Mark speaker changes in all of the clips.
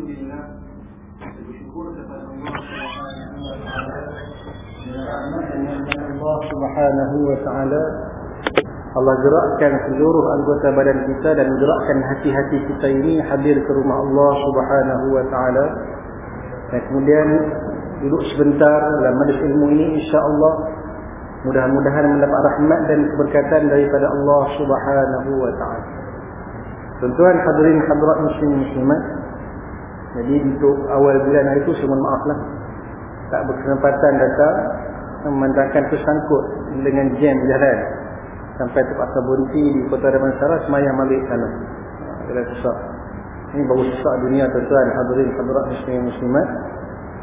Speaker 1: Bersyukur kepada Allah Subhanahu wa taala Allah Subhanahu wa taala. Allah gerakkan seluruh anggota badan kita dan gerakkan hati-hati kita ini hadir ke rumah Allah Subhanahu wa taala. Dan kemudian duduk sebentar dalam majlis ilmu ini insya-Allah. Mudah-mudahan mendapat rahmat dan keberkatan daripada Allah Subhanahu wa taala. Tuan-tuan hadirin hadirat muslim muslimat jadi untuk awal bulan hari itu mohon maaflah tak berkesempatan datang memandangkan tersangkut dengan jam jalan. Sampai terpaksa berhenti di kota Damansara semayang balik sana. Agak susah. Ini baru susah dunia tuan-tuan. Hadirin hadirat muslim muslimat.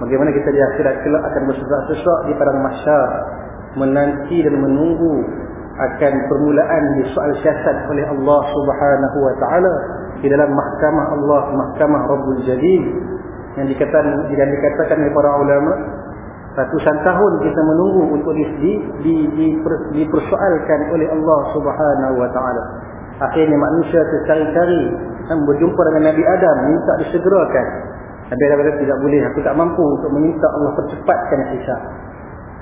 Speaker 1: Bagaimana kita di akhirat kelak akan bersusah-susah di padang mahsyar menanti dan menunggu akan permulaan di soal siasat oleh Allah Subhanahu wa taala di dalam mahkamah Allah, mahkamah Rabbul Jalil yang dikatakan yang dikatakan oleh para ulama ratusan tahun kita menunggu untuk di, di, di, di, dipersoalkan oleh Allah Subhanahu wa taala. Akhirnya manusia tercari-cari dan berjumpa dengan Nabi Adam minta disegerakan. Nabi Adam tidak boleh, aku tak mampu untuk meminta Allah percepatkan hisab.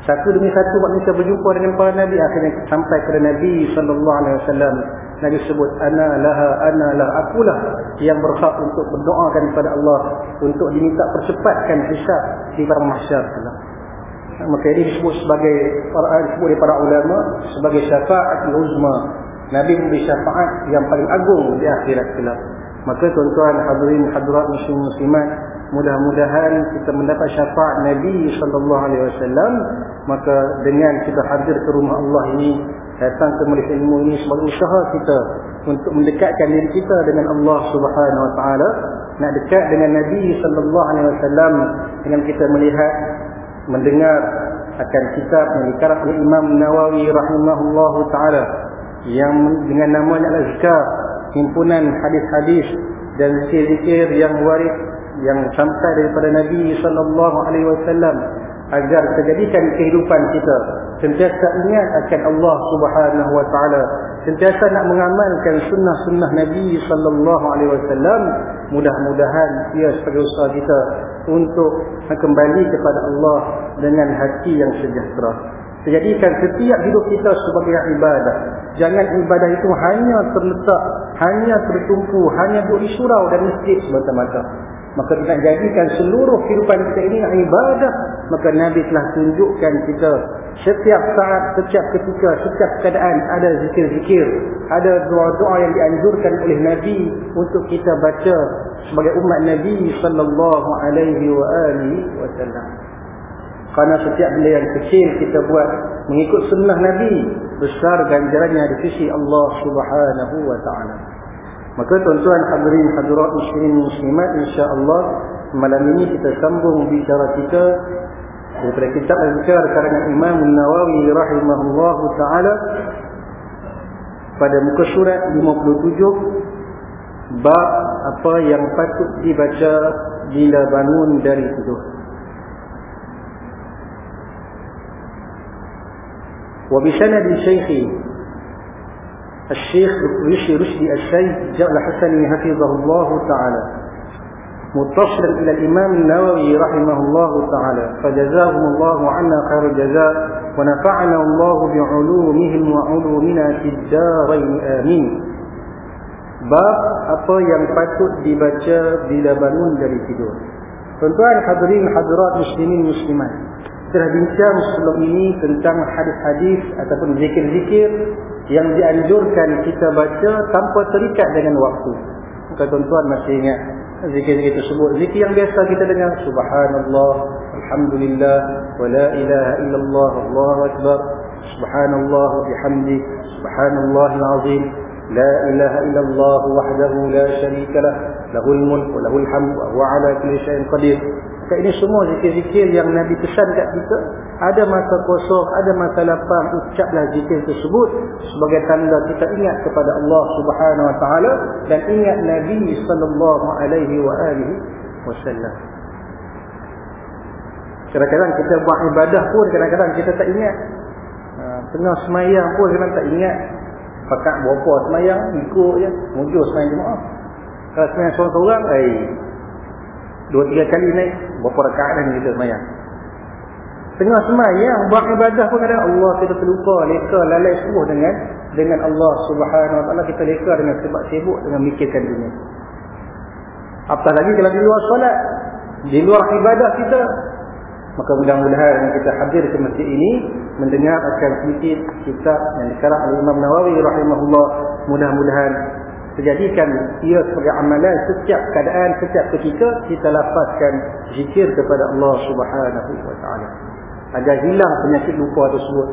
Speaker 1: Satu demi satu manusia berjumpa dengan para nabi akhirnya sampai kepada Nabi sallallahu alaihi wasallam. Nabi sebut ana laha ana lah akulah yang berhak untuk berdoakan kepada Allah untuk diminta percepatkan hisab di padang mahsyar. Maka ini disebut sebagai disebut para ulama sebagai syafaat uzma. Nabi memberi syafaat yang paling agung di akhirat kelak. Maka tuan-tuan hadirin hadirat muslim muslimat mudah-mudahan kita mendapat syafaat Nabi sallallahu alaihi wasallam maka dengan kita hadir ke rumah Allah ini datang ke majlis ilmu ini sebagai usaha kita untuk mendekatkan diri kita dengan Allah Subhanahu wa taala. Nak dekat dengan Nabi sallallahu alaihi wasallam dengan kita melihat mendengar akan kitab yang dikarang oleh Imam Nawawi rahimahullahu taala yang dengan namanya Al-Azkar himpunan hadis-hadis dan zikir-zikir yang waris yang sampai daripada Nabi sallallahu alaihi wasallam agar terjadikan kehidupan kita sentiasa ingat akan Allah Subhanahu wa taala sentiasa nak mengamalkan sunnah-sunnah Nabi sallallahu alaihi wasallam mudah-mudahan ia sebagai usaha kita untuk kembali kepada Allah dengan hati yang sejahtera Jadikan setiap hidup kita sebagai ibadah. Jangan ibadah itu hanya terletak, hanya tertumpu, hanya duduk di surau dan masjid semata-mata. Maka kita jadikan seluruh kehidupan kita ini ibadah. Maka Nabi telah tunjukkan kita setiap saat, setiap ketika, setiap keadaan ada zikir-zikir. Ada doa-doa yang dianjurkan oleh Nabi untuk kita baca sebagai umat Nabi sallallahu alaihi wa alihi wasallam. Karena setiap benda yang kecil kita buat mengikut sunnah Nabi besar ganjarannya di sisi Allah Subhanahu wa taala. Maka tuan-tuan hadirin hadirat muslimin muslimat insya-Allah malam ini kita sambung bicara kita daripada kitab Al-Zikr karangan Imam An-Nawawi rahimahullahu taala pada muka surat 57 bab apa yang patut dibaca bila bangun dari tidur. Wa bi sanad syekhi الشيخ رشدي رشدي الشيخ جاء الحسني حفظه الله تعالى متصلا إلى الإمام النووي رحمه الله تعالى فجزاهم الله عنا خير الجزاء ونفعنا الله بعلومهم وعلومنا في الدارين آمين bab apa yang patut dibaca bila bangun dari tidur tuan-tuan hadirin hadirat muslimin muslimat telah bincang sebelum ini tentang hadis-hadis ataupun zikir-zikir yang dianjurkan kita baca tanpa terikat dengan waktu. Bukan tuan-tuan masih ingat zikir-zikir tersebut. Zikir yang biasa kita dengar. Subhanallah, Alhamdulillah, wa la ilaha illallah, Allahu Akbar, Subhanallah, wa bihamdi, Subhanallah al-azim, la ilaha illallah, wahdahu, la sharika lah, lahul mulk, wa lahul hamd, wa huwa ala kulli shayin qadir. Kat ini semua zikir-zikir yang Nabi pesan kat kita. Ada masa kosong, ada masa lapang. Ucaplah zikir tersebut sebagai tanda kita ingat kepada Allah subhanahu wa ta'ala. Dan ingat Nabi sallallahu alaihi wa alihi wasallam. Kadang-kadang kita buat ibadah pun kadang-kadang kita tak ingat. Ha, tengah semayang pun kadang tak ingat. Pakat berapa semayang, ikut je. Mujur semayang jemaah. Kalau semayang seorang-seorang, eh, dua tiga kali naik berapa rakaat dah kita semayang. Tengah semayang buat ibadah pun ada Allah kita terlupa leka lalai semua dengan dengan Allah subhanahu wa ta'ala. Kita leka dengan sebab sibuk dengan mikirkan dunia. Apatah lagi kalau di luar solat di luar ibadah kita maka mudah-mudahan kita hadir ke masjid ini mendengar akan sedikit kitab yang dikarang oleh Imam Nawawi rahimahullah. Mudah-mudahan terjadikan ia sebagai amalan setiap keadaan setiap ketika kita lafazkan zikir kepada Allah Subhanahu wa taala. Agar hilang penyakit lupa tersebut.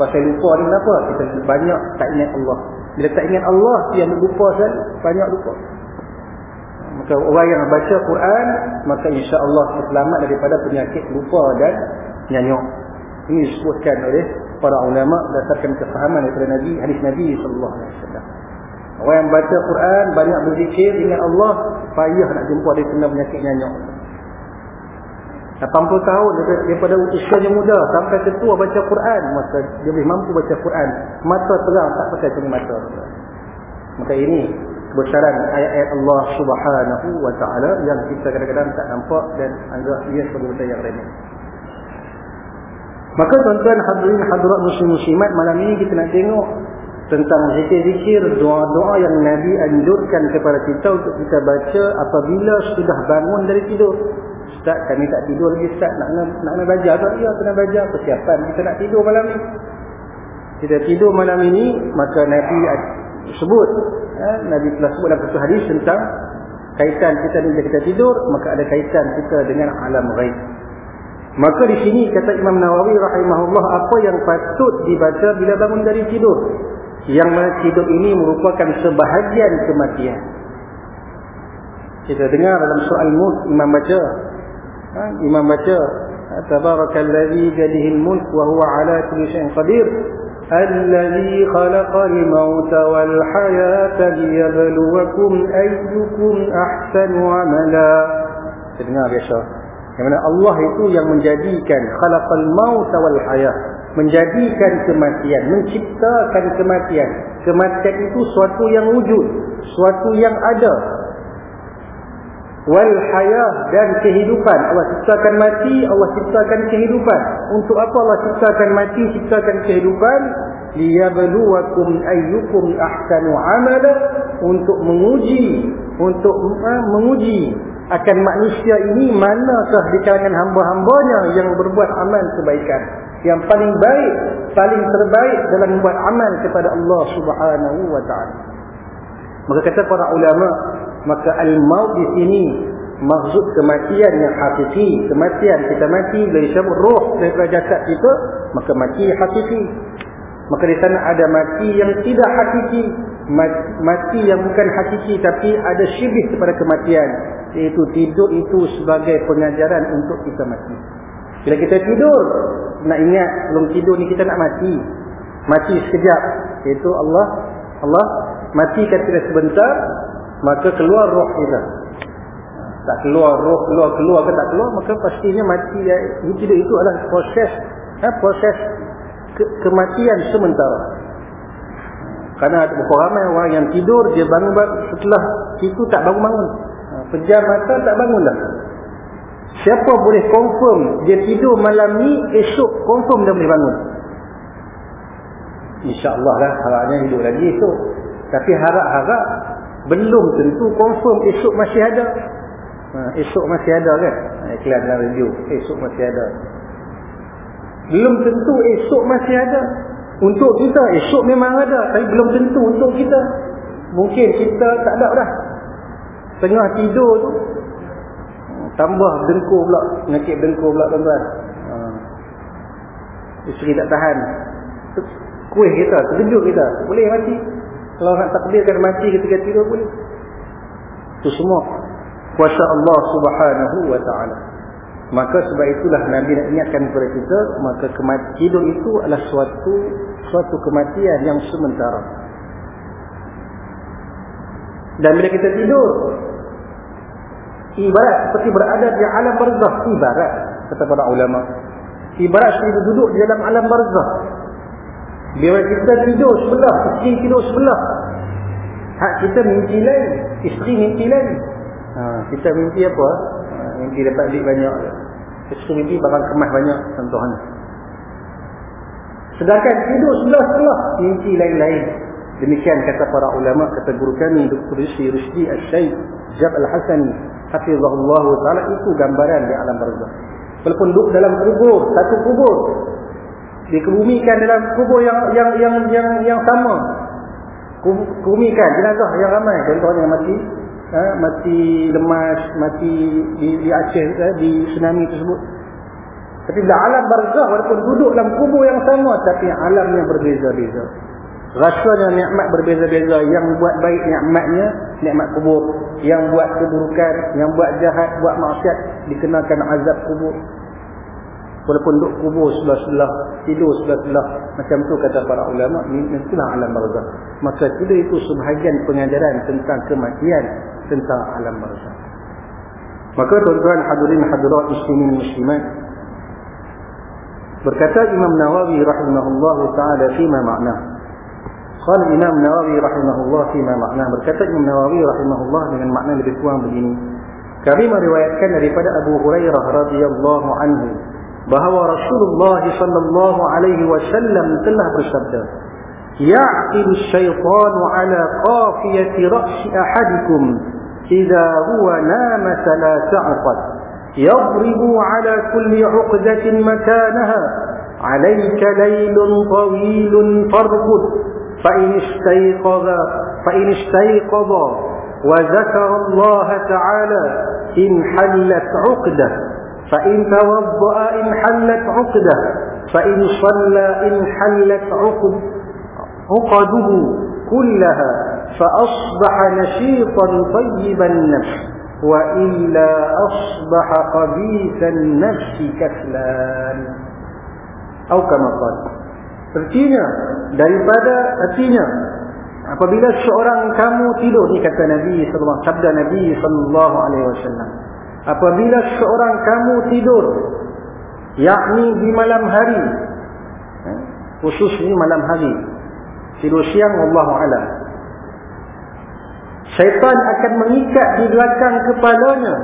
Speaker 1: Pasal lupa ni kenapa? Kita banyak tak ingat Allah. Bila tak ingat Allah dia lupa sel banyak lupa. Maka orang yang baca Quran maka insya-Allah selamat daripada penyakit lupa dan nyanyuk. Ini disebutkan oleh para ulama berdasarkan kefahaman daripada Nabi hadis Nabi sallallahu alaihi wasallam orang yang baca Quran banyak berzikir ingat Allah payah nak jumpa dia kena penyakit nyanyuk 80 tahun daripada usianya muda sampai ketua baca Quran maka dia boleh mampu baca Quran mata terang tak pakai cermin maka ini kebesaran ayat-ayat Allah Subhanahu wa taala yang kita kadang-kadang tak nampak dan anggap ia sebagai benda yang remeh. Maka tuan-tuan hadirin hadirat muslim-muslimat malam ini kita nak tengok tentang zikir-zikir doa-doa yang Nabi anjurkan kepada kita untuk kita baca apabila sudah bangun dari tidur. Ustaz kami tak tidur lagi Ustaz nak nak, nak belajar tak? Ya kena belajar persiapan kita nak tidur malam ini. Kita tidur malam ini maka Nabi sebut ya, Nabi telah sebut dalam satu hadis tentang kaitan kita bila kita tidur maka ada kaitan kita dengan alam ghaib maka di sini kata Imam Nawawi rahimahullah apa yang patut dibaca bila bangun dari tidur yang mana tidur ini merupakan sebahagian kematian kita dengar dalam soal mulk Imam baca ha, Imam baca Tabarakallazi jadihil mulk wa huwa ala kulli syai'in qadir الذي خلق الموت والحياة ليبلوكم أيكم أحسن عملا dengar biasa yang mana Allah itu yang menjadikan khalaqal maut wal hayat menjadikan kematian menciptakan kematian. Kematian itu suatu yang wujud suatu yang ada. Wal hayah dan kehidupan. Allah ciptakan mati Allah ciptakan kehidupan. Untuk apa Allah ciptakan mati ciptakan kehidupan? Liyabluwakum ayyukum ahsanu amala. Untuk menguji untuk uh, menguji akan manusia ini manakah di kalangan hamba-hambanya yang berbuat amal kebaikan yang paling baik paling terbaik dalam membuat amal kepada Allah Subhanahu wa taala. Maka kata para ulama maka al-maut di sini maksud kematian yang hakiki. Kematian kita mati dari sabut roh daripada jasad kita maka mati hakiki. Maka di sana ada mati yang tidak hakiki mati yang bukan hakiki tapi ada syibih kepada kematian. Iaitu tidur itu sebagai pengajaran untuk kita mati bila kita tidur nak ingat belum tidur ni kita nak mati. Mati sekejap. Iaitu Allah Allah matikan kita sebentar maka keluar roh kita. Tak keluar roh keluar keluar ke tak keluar maka pastinya mati hidup itu adalah proses ha, proses ke kematian sementara. Karena ada beberapa ramai orang yang tidur dia bangun setelah itu tak bangun-bangun. Ha, pejam mata tak bangun dah siapa boleh confirm dia tidur malam ni esok confirm dia boleh bangun? insyaAllah lah harapnya hidup lagi esok. Tapi harap-harap belum tentu confirm esok masih ada. Ha, esok masih ada kan? Ha, iklan dalam radio esok masih ada. Belum tentu esok masih ada. Untuk kita esok memang ada tapi belum tentu untuk kita. Mungkin kita tak ada dah. Tengah tidur tu tambah dengkur pula penyakit dengkur pula tuan-tuan ha. isteri tak tahan kuih kita terkejut kita boleh mati kalau nak takdirkan mati ketika tidur boleh. Itu semua kuasa Allah Subhanahu wa taala. Maka sebab itulah Nabi nak ingatkan kepada kita, maka tidur itu adalah suatu suatu kematian yang sementara. Dan bila kita tidur ibarat seperti berada di alam barzah ibarat kata para ulama. Ibarat seperti duduk di dalam alam barzah bila kita tidur sebelah, isteri tidur sebelah. Hak kita mimpi lain, isteri mimpi lain. Ha, kita mimpi apa? Ha, mimpi dapat duit banyak sesuatu mimpi barang kemas banyak contohnya sedangkan tidur sebelah-sebelah mimpi lain-lain demikian kata para ulama kata guru kami Dr. Rizki Rizki Al-Syaih Jab Al-Hasani Hafizahullah Ta'ala itu gambaran di alam barzah walaupun duduk dalam kubur satu kubur. Dikebumikan dalam kubur yang yang yang yang yang sama. Kebumikan jenazah yang ramai. Contohnya mati ha, mati lemas mati di, di Aceh eh, di tsunami tersebut. Tapi bila alam barzah walaupun duduk dalam kubur yang sama tapi alam yang rasanya nikmat berbeza-beza. Yang buat baik nikmatnya nikmat kubur. Yang buat keburukan yang buat jahat buat maksiat dikenakan azab kubur. Walaupun duduk kubur sebelah-sebelah tidur sebelah-sebelah macam tu kata para ulama itulah alam barzah. Maka tidak itu sebahagian pengajaran tentang kematian tentang alam barzah. Maka tuan-tuan hadirin hadirat muslimin muslimat berkata Imam Nawawi rahimahullah taala fima makna qala Imam Nawawi rahimahullah fima makna berkata Imam Nawawi rahimahullah dengan makna lebih kurang begini kami meriwayatkan daripada Abu Hurairah radhiyallahu anhu bahawa Rasulullah sallallahu alaihi wasallam telah bersabda ya'qilu syaitan ala qafiyati ra's ahadikum idza huwa nama thalatha'at yadribu ala kulli 'uqdatin makanaha عليك ليل طويل فارقد فإن استيقظ فإن استيقظ وذكر الله تعالى إن حلت عقدة فإن توضأ إن حلت عقدة فإن صلى إن حلت عقد عقده كلها فأصبح نشيطا طيب النفس وإلا أصبح خبيث النفس كسلان. أو كما قال Artinya, daripada artinya, apabila seorang kamu tidur, ni kata Nabi SAW, sabda Nabi SAW, apabila seorang kamu tidur yakni di malam hari eh, khususnya malam hari tidur siang wallahu alam syaitan akan mengikat di belakang kepalanya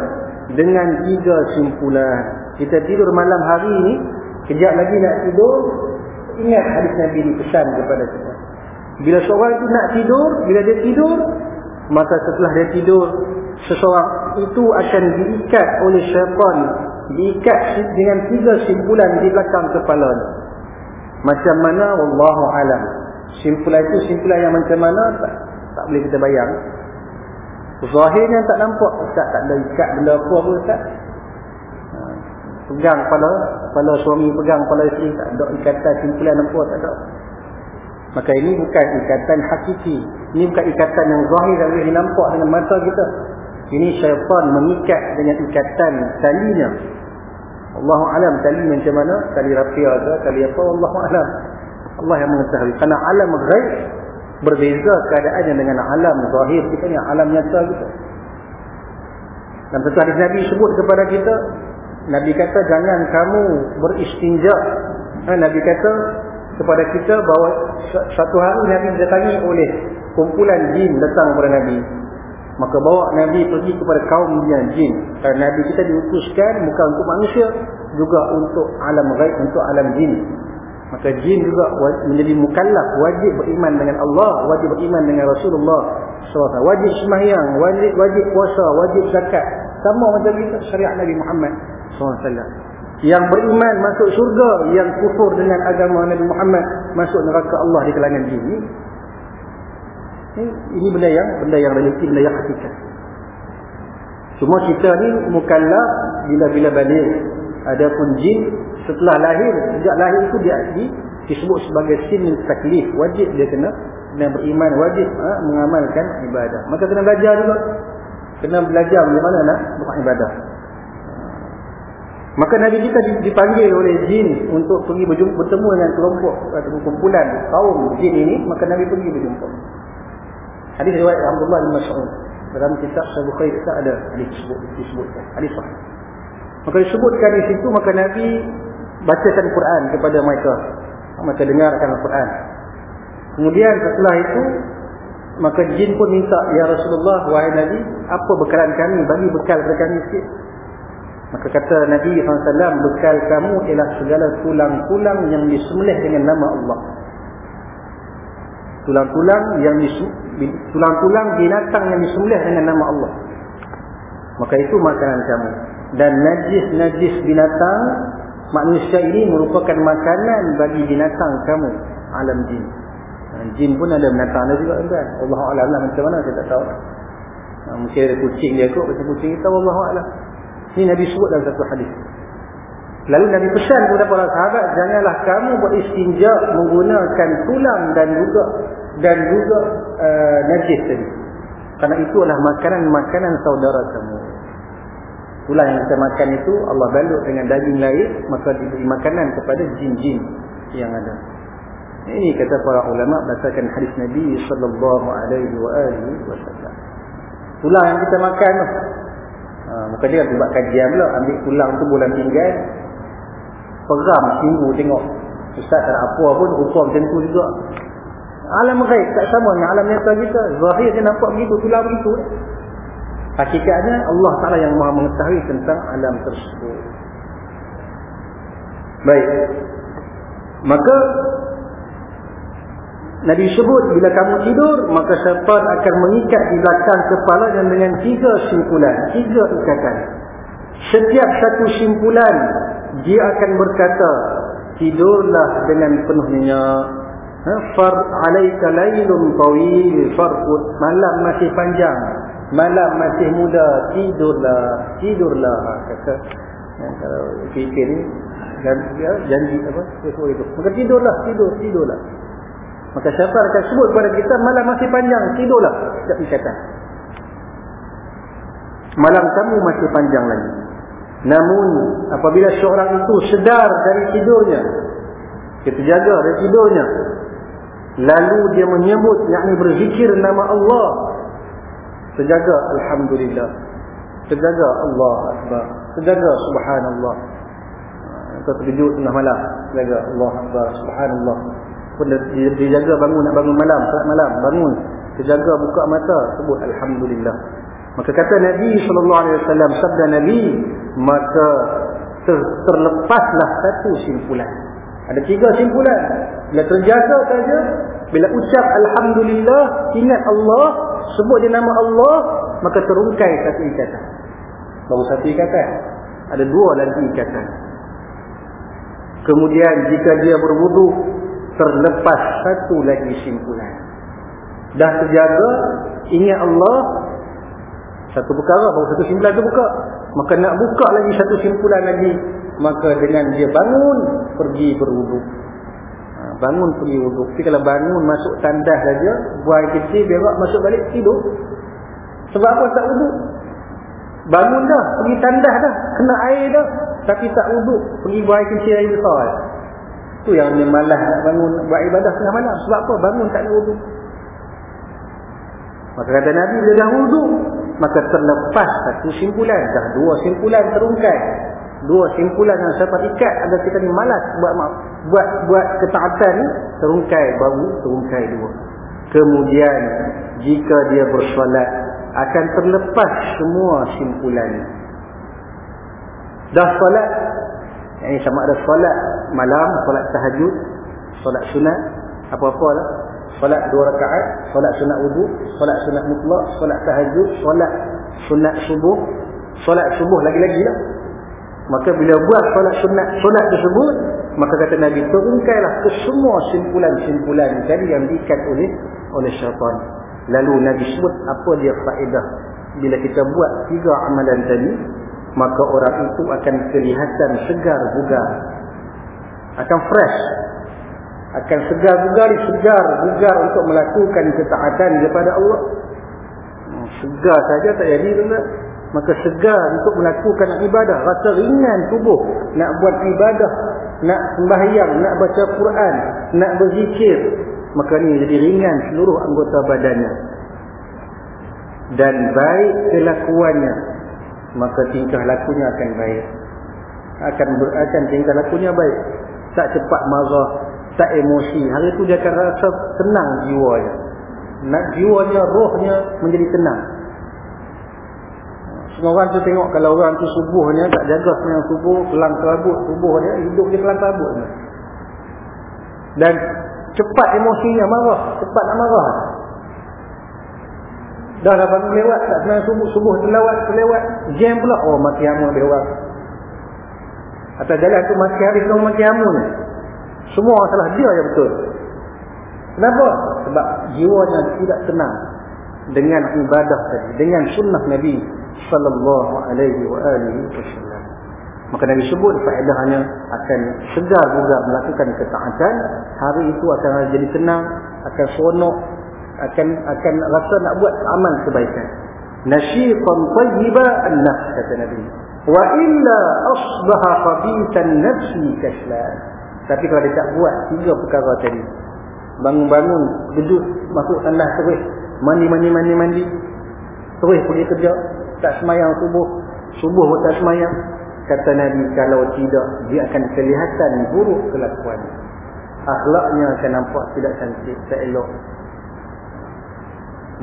Speaker 1: dengan tiga simpulan. Kita tidur malam hari ini kejap lagi nak tidur ingat hadis Nabi ini pesan kepada kita. Bila seorang itu nak tidur bila dia tidur maka setelah dia tidur seseorang itu akan diikat oleh syaitan. Diikat dengan tiga simpulan di belakang kepala macam mana? Wallahu alam. Simpulan itu simpulan yang macam mana? Tak, tak boleh kita bayang. Zahirnya tak nampak. Tak, tak ada ikat benda apa pun tak pegang kepala kepala suami pegang kepala isteri tak ada ikatan simpulan apa tak ada maka ini bukan ikatan hakiki ini bukan ikatan yang zahir yang boleh nampak dengan mata kita ini syaitan mengikat dengan ikatan talinya. Allah alam tali macam mana? Tali rafia ke? Tali apa? Allah alam. Allah yang mengetahui. Karena alam ghaib berbeza keadaannya dengan alam zahir kita ni. Alam nyata kita. Dan tentu hadis Nabi sebut kepada kita. Nabi kata jangan kamu beristinja. Ha, Nabi kata kepada kita bahawa satu hari Nabi didatangi oleh kumpulan jin datang kepada Nabi. Maka bawa Nabi pergi kepada kaum yang jin. Kerana Nabi kita diutuskan bukan untuk manusia juga untuk alam gaib untuk alam jin. Maka jin juga menjadi mukallaf wajib beriman dengan Allah wajib beriman dengan Rasulullah SAW wajib sembahyang wajib, wajib puasa wajib zakat. Sama macam kita syariat Nabi Muhammad SAW yang beriman masuk surga yang kufur dengan agama Nabi Muhammad masuk neraka Allah di kalangan jin ini benda yang benda yang realiti, benda yang hakikat. Cuma kita ni mukallaf bila-bila balik. Adapun jin setelah lahir, sejak lahir itu dia di, disebut sebagai sin taklif. Wajib dia kena kena beriman, wajib ha, mengamalkan ibadah. Maka kena belajar juga. Kena belajar bagaimana nak buat ibadah. Maka Nabi kita dipanggil oleh jin untuk pergi berjumpa, bertemu dengan kelompok atau kumpulan kaum jin ini, maka Nabi pergi berjumpa. Hadis riwayat Abdullah bin Mas'ud dalam kitab Sahih Bukhari kita ada hadis disebut disebutkan hadis sahih. Maka disebutkan di situ maka Nabi bacakan Quran kepada mereka. Mereka dengarkan Al-Quran. Kemudian setelah itu maka jin pun minta ya Rasulullah wahai Nabi apa bekalan kami bagi bekal kepada kami sikit. Maka kata Nabi SAW, bekal kamu ialah segala tulang-tulang yang disembelih dengan nama Allah. Tulang-tulang yang tulang-tulang binatang yang disembelih dengan nama Allah. Maka itu makanan kamu. Dan najis-najis binatang, manusia ini merupakan makanan bagi binatang kamu. Alam jin. Jin pun ada binatang ada juga kan. Allah Alam lah macam mana saya tak tahu. Mungkin ada kucing dia kot, macam kucing kita Allah Alam. Ini Nabi sebut dalam satu hadis. Lalu Nabi pesan kepada para sahabat, janganlah kamu beristinja menggunakan tulang dan juga dan juga uh, najis tadi. Karena itu adalah makanan-makanan saudara kamu. Tulang yang kita makan itu Allah balut dengan daging lain, maka diberi makanan kepada jin-jin yang ada. Ini kata para ulama berdasarkan hadis Nabi sallallahu alaihi wasallam. Tulang yang kita makan Ha, maka dia buat kajian pula ambil tulang tu bulan tinggal. Peram seminggu tengok. Ustaz tak apa pun rupa macam tu juga. Alam ghaib tak sama dengan alam nyata kita. Zahir dia nampak begitu tulang begitu. Hakikatnya Allah Ta'ala yang maha mengetahui tentang alam tersebut. Baik. Maka Nabi sebut bila kamu tidur maka syaitan akan mengikat di belakang kepala dan dengan tiga simpulan, tiga ikatan. Setiap satu simpulan dia akan berkata, tidurlah dengan penuhnya. Ha? Far alaika lailun tawil farqut malam masih panjang. Malam masih muda, tidurlah, tidurlah kata. Ya, kalau fikir ni ya, janji apa? Sesuatu itu. Maka tidurlah, tidur, tidurlah. Maka syaitan akan sebut kepada kita malam masih panjang, tidurlah. Setiap ikatan. Malam kamu masih panjang lagi. Namun apabila seorang itu sedar dari tidurnya, kita jaga dari tidurnya, lalu dia menyebut, yakni berzikir nama Allah, terjaga Alhamdulillah. Terjaga Allah Akbar. Terjaga Subhanallah. Kita terkejut tengah malam. Terjaga Allah Akbar. Subhanallah pun dia, dia jaga bangun nak bangun malam saat malam bangun. Dia jaga buka mata sebut alhamdulillah. Maka kata Nabi sallallahu alaihi wasallam sabda Nabi maka ter, terlepaslah satu simpulan. Ada tiga simpulan. Bila terjaga saja bila ucap alhamdulillah ingat Allah sebut dia nama Allah maka terungkai satu ikatan. Baru satu ikatan. Ada dua lagi ikatan. Kemudian jika dia berwuduk terlepas satu lagi simpulan. Dah terjaga, ingat Allah, satu perkara, baru satu simpulan tu buka. Maka nak buka lagi satu simpulan lagi, maka dengan dia bangun, pergi berwuduk. Ha, bangun pergi wuduk. Tapi kalau bangun masuk tandas saja, buang kecil, berak masuk balik, tidur. Sebab apa tak wuduk? Bangun dah, pergi tandas dah, kena air dah. Tapi tak wuduk, pergi buang kecil air besar. Tu yang dia malas bangun buat ibadah tengah malam. Sebab apa? Bangun tak ada wudu. Maka kata Nabi bila dah wudu, maka terlepas satu simpulan. Dah dua simpulan terungkai. Dua simpulan yang saya ikat agar kita ni malas buat buat buat ketaatan ni terungkai baru terungkai dua. Kemudian jika dia bersolat akan terlepas semua simpulan. Dah solat ini sama ada solat malam, solat tahajud, solat sunat, apa-apa lah. Solat dua rakaat, solat sunat wudu, solat sunat mutlak, solat tahajud, solat sunat subuh, solat subuh lagi-lagi lah. Maka bila buat solat sunat sunat tersebut, maka kata Nabi, turunkailah ke semua simpulan-simpulan tadi yang diikat oleh oleh syaitan. Lalu Nabi sebut apa dia faedah bila kita buat tiga amalan tadi, maka orang itu akan kelihatan segar bugar akan fresh akan segar bugar segar bugar untuk melakukan ketaatan kepada Allah. Hmm, segar saja tak jadi tuan maka segar untuk melakukan ibadah. Rasa ringan tubuh. Nak buat ibadah nak sembahyang nak baca Quran nak berzikir. Maka ni jadi ringan seluruh anggota badannya. Dan baik kelakuannya maka tingkah lakunya akan baik. Akan ber, akan tingkah lakunya baik. Tak cepat marah tak emosi. Hari itu dia akan rasa tenang jiwanya. Nak jiwanya rohnya menjadi tenang. Semua orang tu tengok kalau orang tu subuhnya tak jaga semayang subuh, kelang terabut subuh dia, hidup dia kelang terabut. Dan cepat emosinya marah, cepat nak marah. Dah dah bangun lewat, tak semayang subuh, subuh terlewat, terlewat, jam pula, oh mati amun dia orang. Atas jalan tu mati hari tu mati amun. Semua salah dia yang betul. Kenapa? Sebab jiwanya tidak tenang dengan ibadah tadi, dengan sunnah Nabi sallallahu alaihi wa alihi wasallam. Maka Nabi sebut faedahnya akan segar juga melakukan ketaatan, hari itu akan jadi tenang, akan seronok, akan akan rasa nak buat amal kebaikan. Nasyiqan tayyiba an-nafs kata Nabi. Wa illa asbaha qabitan nafsi kaslan. Tapi kalau dia tak buat tiga perkara tadi, bangun-bangun, duduk, masuk tandas terus, mandi, mandi, mandi, mandi, terus pergi kerja, tak semayang subuh. Subuh tak semayang. Kata Nabi kalau tidak dia akan kelihatan buruk kelakuan. Akhlaknya akan nampak tidak cantik tak elok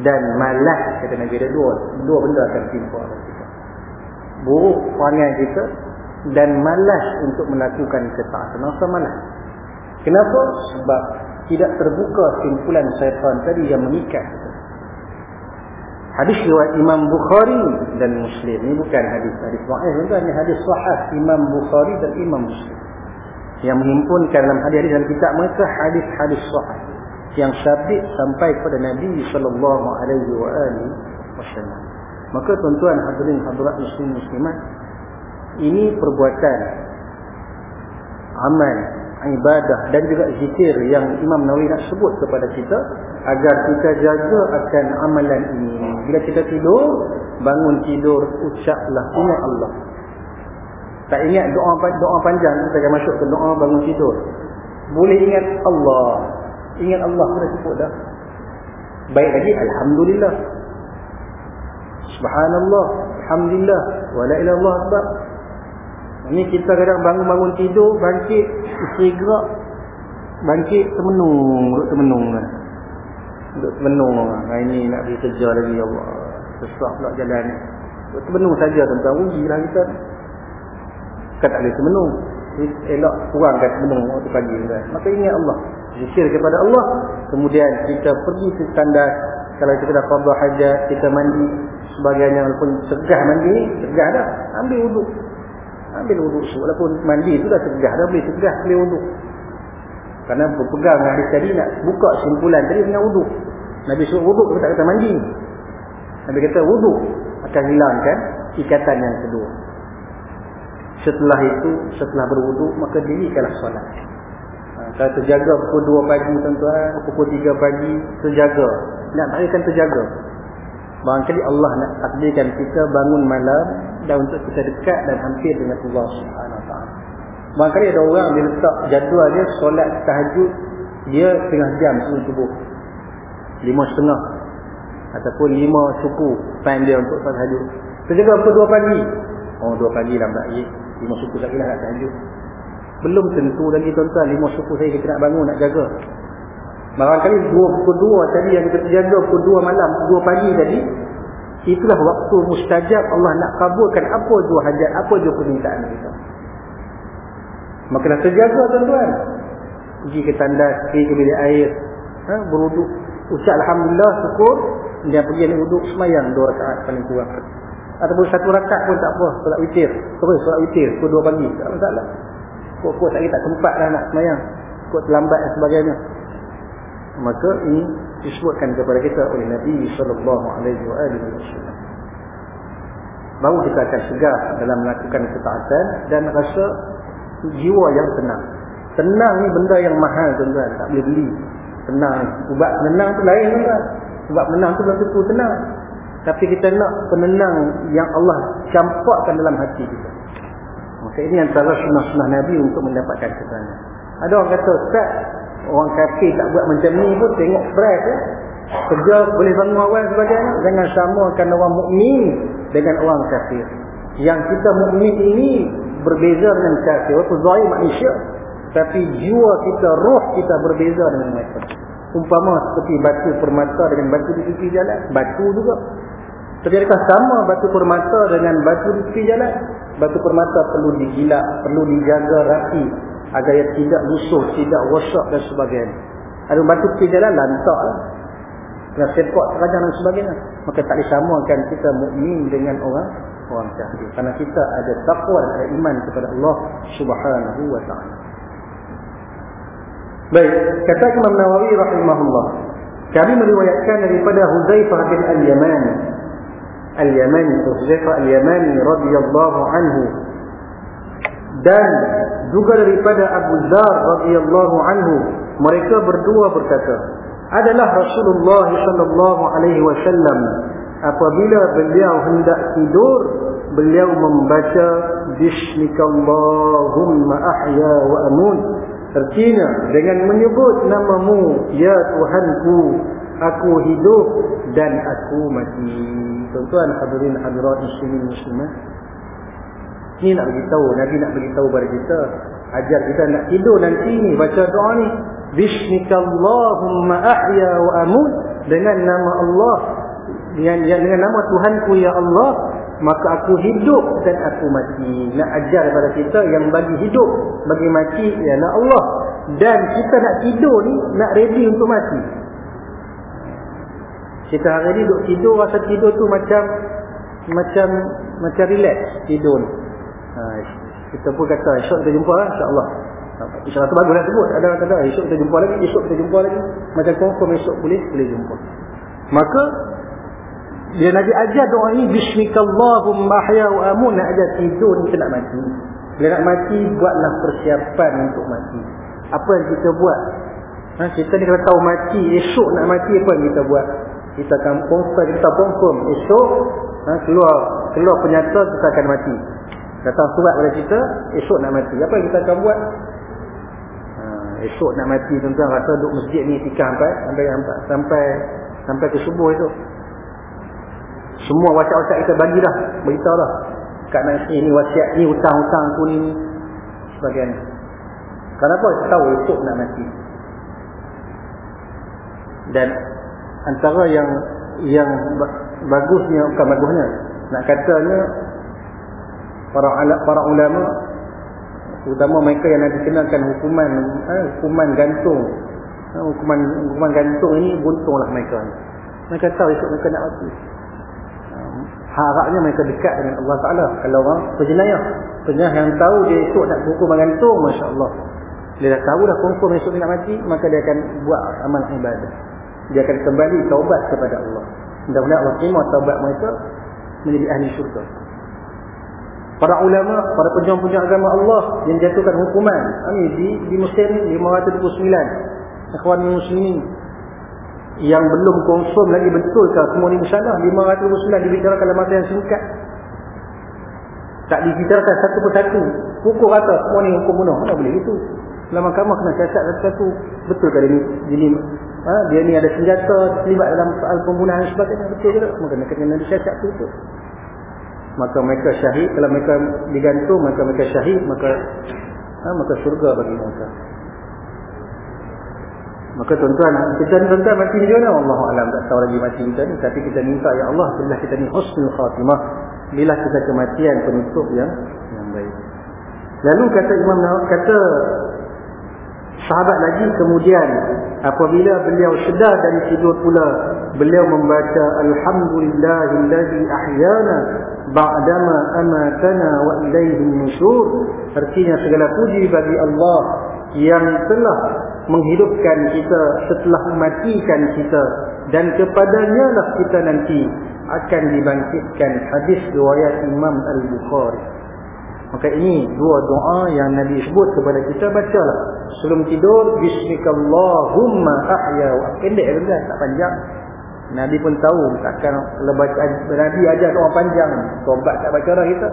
Speaker 1: dan malas kata Nabi ada dua dua benda akan timpa kita buruk perangai kita dan malas untuk melakukan ketaatan masa malas. Kenapa? sebab tidak terbuka simpulan syaitan tadi yang mengikat. Hadis riwayat Imam Bukhari dan Muslim. Ini bukan hadis. Hadis sahih, ini hadis sahih Imam Bukhari dan Imam Muslim. Yang menghimpunkan dalam hadis-hadis dalam kitab mereka hadis-hadis sahih yang sabit sampai kepada Nabi sallallahu alaihi wasallam. Maka tuan-tuan hadirin hadirat muslim muslimat, ini perbuatan amal ibadah dan juga zikir yang Imam Nawawi nak sebut kepada kita agar kita jaga akan amalan ini. Bila kita tidur, bangun tidur, ucaplah ingat Allah. Tak ingat doa doa panjang, kita akan masuk ke doa bangun tidur. Boleh ingat Allah. Ingat Allah sudah cukup dah. Baik lagi, Alhamdulillah. Subhanallah. Alhamdulillah. Wa la ilallah sebab. Ini kita kadang bangun-bangun tidur, bangkit, isteri gerak, bangkit, temenung, duduk temenung. Duduk temenung. Hari ini nak pergi kerja lagi, ya Allah. Sesak pula jalan. Duduk temenung saja tentang lah kita. Kan tak boleh temenung. Elok kurang kat temenung waktu pagi. Kan? Maka ingat Allah. Zikir kepada Allah. Kemudian kita pergi ke standar. Kalau kita dah khabar hajat, kita mandi. Sebagainya walaupun segah mandi, segah dah. Ambil uduk. Ambil uduk. Walaupun mandi tu dah segah. Dah boleh segah, boleh uduk. Karena berpegang hadis tadi nak buka simpulan tadi dengan wuduk. Nabi suruh wuduk tak kata mandi. Nabi kata wuduk akan hilangkan ikatan yang kedua. Setelah itu, setelah berwuduk, maka dirikanlah solat. Ha, kalau terjaga pukul 2 pagi tuan-tuan, pukul 3 pagi, terjaga. Nak takkan terjaga. Barangkali Allah nak takdirkan kita bangun malam dan untuk kita dekat dan hampir dengan Allah Taala. Barangkali ada orang dia letak jadual dia solat tahajud dia setengah jam sebelum subuh. Lima setengah. Ataupun lima suku time dia untuk solat tahajud. Terjaga pukul dua pagi. Oh dua pagi tak lagi. Lima suku lagi lah nak tahajud. Belum tentu lagi tuan-tuan lima suku saya kita nak bangun nak jaga. Barangkali dua pukul dua tadi yang kita jaga pukul dua malam, dua pagi tadi. Itulah waktu mustajab Allah nak kabulkan apa jua hajat, apa jua permintaan kita. Maka dah terjaga tuan-tuan. Pergi ke tandas, pergi ke bilik air. Ha, beruduk. Ucap Alhamdulillah, syukur. Dia pergi nak uduk semayang dua rakaat paling kurang. Ataupun satu rakaat pun tak apa. Solat witir. Terus solat witir. Pukul dua pagi. Tak masalah. Kok-kok tak tak sempat dah nak semayang. Kok terlambat dan sebagainya. Maka ini disebutkan kepada kita oleh Nabi Sallallahu Alaihi Wasallam. Baru kita akan segar dalam melakukan ketaatan dan rasa jiwa yang tenang. Tenang ni benda yang mahal tuan-tuan, tak boleh beli. Tenang. Sebab tenang tu lain tuan-tuan. Sebab tenang tu belum tentu tenang. Tapi kita nak penenang yang Allah campakkan dalam hati kita. Maka ini antara sunnah-sunnah Nabi untuk mendapatkan ketenangan. Ada orang kata, Ustaz, orang kafir tak buat macam ni pun tengok fresh ya. Kerja boleh bangun awal sebagainya. Jangan samakan orang mukmin dengan orang kafir. Yang kita mukmin ini berbeza dengan kafir. Walaupun zahir manusia. Tapi jiwa kita, roh kita berbeza dengan mereka. Umpama seperti batu permata dengan batu di tepi jalan. Batu juga. Tapi adakah sama batu permata dengan batu di tepi jalan? Batu permata perlu digilak, perlu dijaga rapi agar ia tidak lusuh, tidak rosak dan sebagainya. Ada batu tepi jalan lantak lah. Dengan sepak terajang dan sebagainya. Maka tak disamakan kita mukmin dengan orang orang kafir. Karena kita ada takwa dan ada iman kepada Allah subhanahu wa ta'ala. Baik, kata Imam Nawawi rahimahullah. Kami meriwayatkan daripada Huzaifah bin Al-Yamani. Al-Yamani, Huzaifah Al-Yamani radhiyallahu anhu. Dan juga daripada Abu Dzar radhiyallahu anhu, mereka berdua berkata, adalah Rasulullah sallallahu alaihi wasallam apabila beliau hendak tidur beliau membaca bismikallahumma ahya wa amun artinya dengan menyebut namamu ya tuhanku aku hidup dan aku mati tuan-tuan hadirin hadirat muslimin muslimat ini nak beritahu nabi nak beritahu kepada kita ajar kita nak tidur nanti ni baca doa ni. Bismikallahumma ahya wa amun dengan nama Allah dengan, dengan nama Tuhanku ya Allah maka aku hidup dan aku mati. Nak ajar kepada kita yang bagi hidup bagi mati ialah Allah. Dan kita nak tidur ni nak ready untuk mati kita hari ni duduk tidur rasa tidur tu macam macam macam relax tidur ni. Ha, kita pun kata esok kita jumpa lah insyaAllah. InsyaAllah tu bagus lah sebut. Ada kata esok kita jumpa lagi esok kita jumpa lagi. Macam confirm esok boleh boleh jumpa. Maka dia Nabi ajar doa ahya wa amun. Nak ajar tidur ni nak mati. Bila nak mati buatlah persiapan untuk mati. Apa yang kita buat? Ha, Kita ni kalau tahu mati Esok nak mati apa yang kita buat Kita akan confirm Kita confirm Esok ha, keluar keluar penyata kita akan mati Datang surat pada kita Esok nak mati Apa kita akan buat ha, Esok nak mati Tuan-tuan rasa duduk masjid ni Tikah sampai Sampai sampai, sampai ke subuh esok semua wasiat-wasiat kita bagi dah. Beritahu dah. Kat nasi ni wasiat ni, hutang-hutang aku ni. Sebagainya. Kenapa? Kita tahu esok nak mati. Dan antara yang yang bagusnya, bukan bagusnya. Nak katanya, para para ulama, terutama mereka yang nak dikenakan hukuman, eh, hukuman gantung. Eh, hukuman hukuman gantung ini buntunglah mereka. Mereka tahu esok mereka nak mati harapnya mereka dekat dengan Allah Ta'ala kalau orang penjenayah penjenayah yang tahu dia esok nak hukum gantung Masya Allah dia dah tahu dah confirm esok dia nak mati maka dia akan buat amal ibadah dia akan kembali taubat kepada Allah. Mudah-mudahan Allah terima taubat mereka menjadi ahli syurga. Para ulama para pejuang-pejuang agama Allah yang jatuhkan hukuman. Ini di, di Mesir 529 ikhwan muslimin yang belum confirm lagi betul ke semua ni 500 muslim dibicarakan dalam masa yang singkat. Tak dibicarakan satu persatu. Pukul rata semua ni hukum bunuh. Mana boleh itu dalam mahkamah kena cacat satu-satu betul dia ni jadi, ha, dia ni ada senjata terlibat dalam soal pembunuhan dan sebagainya betul ke maka mereka kena dicacat tu betul maka mereka syahid kalau mereka digantung maka mereka syahid maka ha, maka surga bagi mereka Maka tuan-tuan, kita ni tuan-tuan mati ni? Allah Alam tak tahu lagi mati kita ni. Tapi kita minta, Ya Allah, bila kita ni husnul khatimah. Bila kita kematian penutup yang yang baik. Lalu kata Imam kata sahabat lagi kemudian apabila beliau sedar dari tidur pula beliau membaca alhamdulillahillazi ahyana ba'dama amatana wa ilaihi nusyur artinya segala puji bagi Allah yang telah menghidupkan kita setelah mematikan kita dan kepadanya lah kita nanti akan dibangkitkan. Hadis riwayat Imam Al-Bukhari maka ini dua doa yang Nabi sebut kepada kita bacalah. Sebelum tidur bismikallahumma ahya. Wa pendek juga tak panjang. Nabi pun tahu takkan kalau baca Nabi ajar doa panjang. Tobat tak baca dah kita.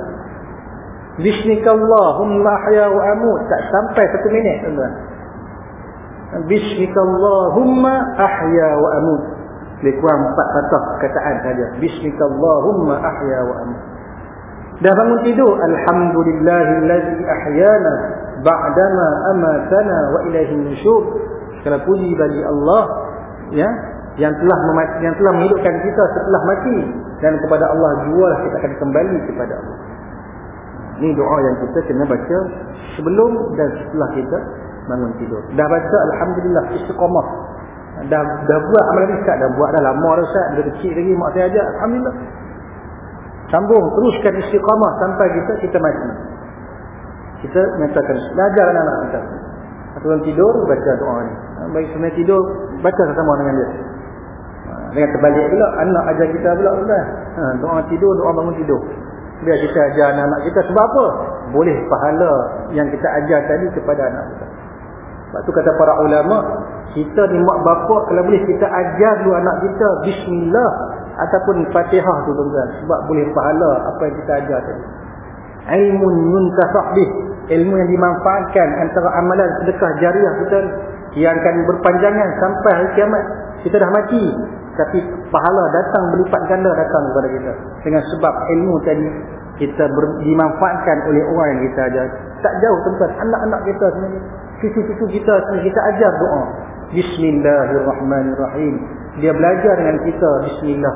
Speaker 1: Bismikallahumma ahya wa amut. Tak sampai satu minit tuan-tuan. Bismikallahumma ahya wa amut. Lebih kurang empat patah kataan saja. Bismikallahumma ahya wa amut. Dah bangun tidur. Alhamdulillahillazi ahyana ba'dama amatana wa ilaihi nusyur. Segala puji bagi Allah ya yang telah yang telah menghidupkan kita setelah mati dan kepada Allah jual kita akan kembali kepada Allah. Ini doa yang kita kena baca sebelum dan setelah kita bangun tidur. Dah baca alhamdulillah istiqamah. Dah dah buat amalan ni dah buat dah lama Ustaz, dah kecil lagi mak saya ajak alhamdulillah. Sambung teruskan istiqamah sampai kita kita mati. Kita mintakan belajar anak-anak kita. Atau tidur baca doa ni. Baik sebelum tidur baca sama dengan dia. Ha, dengan terbalik pula anak ajar kita pula pula. Ha, doa tidur, doa bangun tidur. Biar kita ajar anak-anak kita sebab apa? Boleh pahala yang kita ajar tadi kepada anak kita. Sebab tu kata para ulama, kita ni mak bapak kalau boleh kita ajar dulu anak kita bismillah ataupun Fatihah tu tuan-tuan sebab boleh pahala apa yang kita ajar tadi. Ilmun yuntafaq bih, ilmu yang dimanfaatkan antara amalan sedekah jariah kita yang akan berpanjangan sampai hari kiamat. Kita dah mati tapi pahala datang berlipat ganda datang kepada kita dengan sebab ilmu tadi kita ber, dimanfaatkan oleh orang yang kita ajar. Tak jauh tuan-tuan, anak-anak kita sebenarnya, cucu-cucu kita sebenarnya kita ajar doa. Bismillahirrahmanirrahim. Dia belajar dengan kita bismillah.